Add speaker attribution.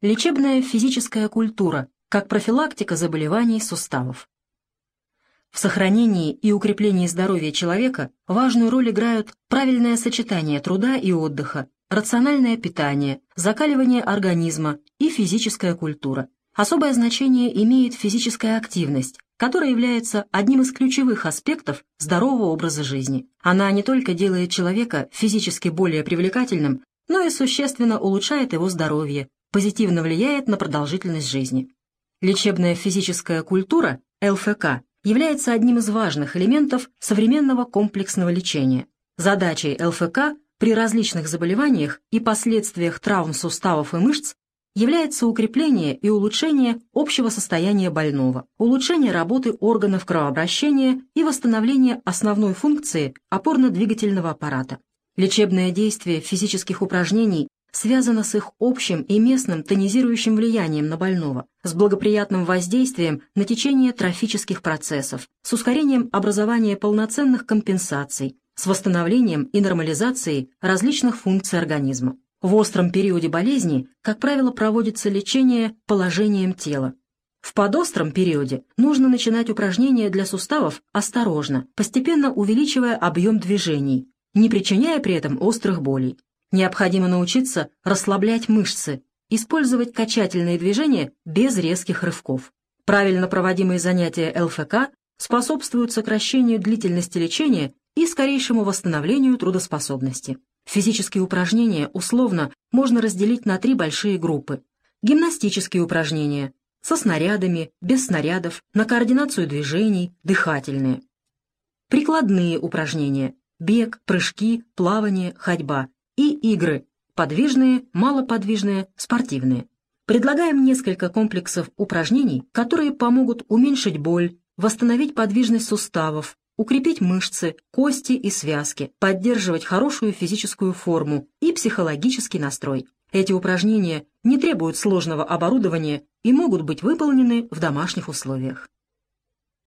Speaker 1: Лечебная физическая культура, как профилактика заболеваний суставов. В сохранении и укреплении здоровья человека важную роль играют правильное сочетание труда и отдыха, рациональное питание, закаливание организма и физическая культура. Особое значение имеет физическая активность, которая является одним из ключевых аспектов здорового образа жизни. Она не только делает человека физически более привлекательным, но и существенно улучшает его здоровье, позитивно влияет на продолжительность жизни. Лечебная физическая культура, ЛФК, является одним из важных элементов современного комплексного лечения. Задачей ЛФК при различных заболеваниях и последствиях травм суставов и мышц является укрепление и улучшение общего состояния больного, улучшение работы органов кровообращения и восстановление основной функции опорно-двигательного аппарата. Лечебное действие физических упражнений связано с их общим и местным тонизирующим влиянием на больного, с благоприятным воздействием на течение трофических процессов, с ускорением образования полноценных компенсаций, с восстановлением и нормализацией различных функций организма. В остром периоде болезни, как правило, проводится лечение положением тела. В подостром периоде нужно начинать упражнения для суставов осторожно, постепенно увеличивая объем движений, не причиняя при этом острых болей. Необходимо научиться расслаблять мышцы, использовать качательные движения без резких рывков. Правильно проводимые занятия ЛФК способствуют сокращению длительности лечения и скорейшему восстановлению трудоспособности. Физические упражнения условно можно разделить на три большие группы. Гимнастические упражнения со снарядами, без снарядов, на координацию движений, дыхательные. Прикладные упражнения – бег, прыжки, плавание, ходьба и игры – подвижные, малоподвижные, спортивные. Предлагаем несколько комплексов упражнений, которые помогут уменьшить боль, восстановить подвижность суставов, укрепить мышцы, кости и связки, поддерживать хорошую физическую форму и психологический настрой. Эти упражнения не требуют сложного оборудования и могут быть выполнены в домашних условиях.